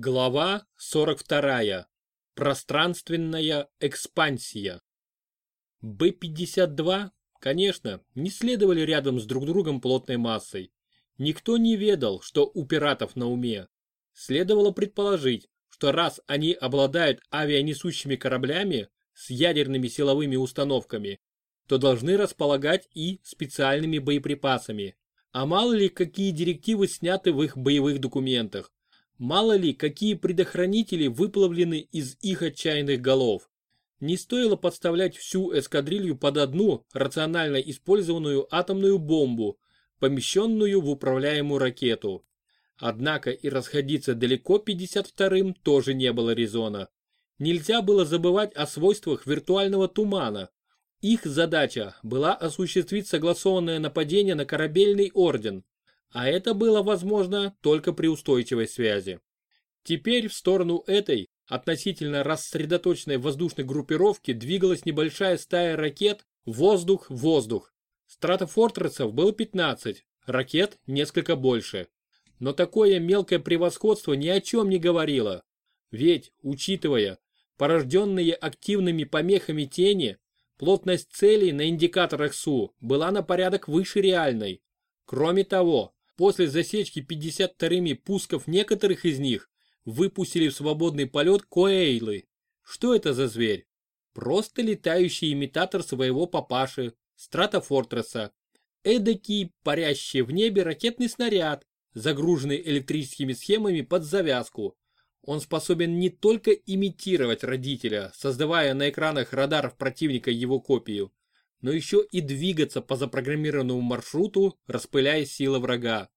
Глава 42. Пространственная экспансия. Б-52, конечно, не следовали рядом с друг другом плотной массой. Никто не ведал, что у пиратов на уме. Следовало предположить, что раз они обладают авианесущими кораблями с ядерными силовыми установками, то должны располагать и специальными боеприпасами. А мало ли какие директивы сняты в их боевых документах. Мало ли, какие предохранители выплавлены из их отчаянных голов. Не стоило подставлять всю эскадрилью под одну рационально использованную атомную бомбу, помещенную в управляемую ракету. Однако и расходиться далеко 52-м тоже не было резона. Нельзя было забывать о свойствах виртуального тумана. Их задача была осуществить согласованное нападение на корабельный орден, а это было возможно только при устойчивой связи. Теперь в сторону этой, относительно рассредоточенной воздушной группировки двигалась небольшая стая ракет «Воздух-воздух». Стратофортресов было 15, ракет несколько больше. Но такое мелкое превосходство ни о чем не говорило. Ведь, учитывая порожденные активными помехами тени, плотность целей на индикаторах СУ была на порядок выше реальной. Кроме того, После засечки 52-ми пусков некоторых из них выпустили в свободный полет коэйлы. Что это за зверь? Просто летающий имитатор своего папаши, стратофортреса. Эдакий, парящий в небе ракетный снаряд, загруженный электрическими схемами под завязку. Он способен не только имитировать родителя, создавая на экранах радаров противника его копию, но еще и двигаться по запрограммированному маршруту, распыляя силы врага.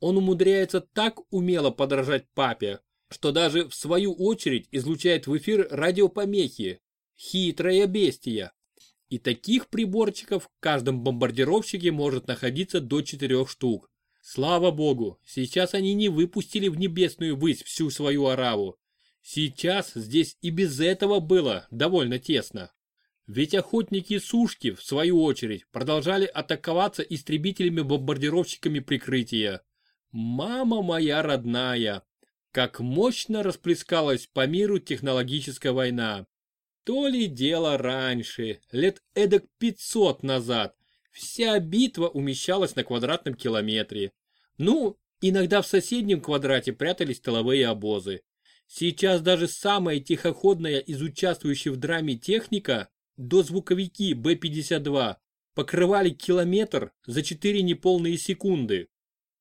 Он умудряется так умело подражать папе, что даже в свою очередь излучает в эфир радиопомехи. Хитрая бестия. И таких приборчиков в каждом бомбардировщике может находиться до четырех штук. Слава богу, сейчас они не выпустили в небесную высь всю свою ораву. Сейчас здесь и без этого было довольно тесно. Ведь охотники-сушки, в свою очередь, продолжали атаковаться истребителями-бомбардировщиками прикрытия. Мама моя родная, как мощно расплескалась по миру технологическая война. То ли дело раньше, лет эдак 500 назад, вся битва умещалась на квадратном километре. Ну, иногда в соседнем квадрате прятались тыловые обозы. Сейчас даже самая тихоходная из участвующих в драме техника дозвуковики Б-52 покрывали километр за 4 неполные секунды.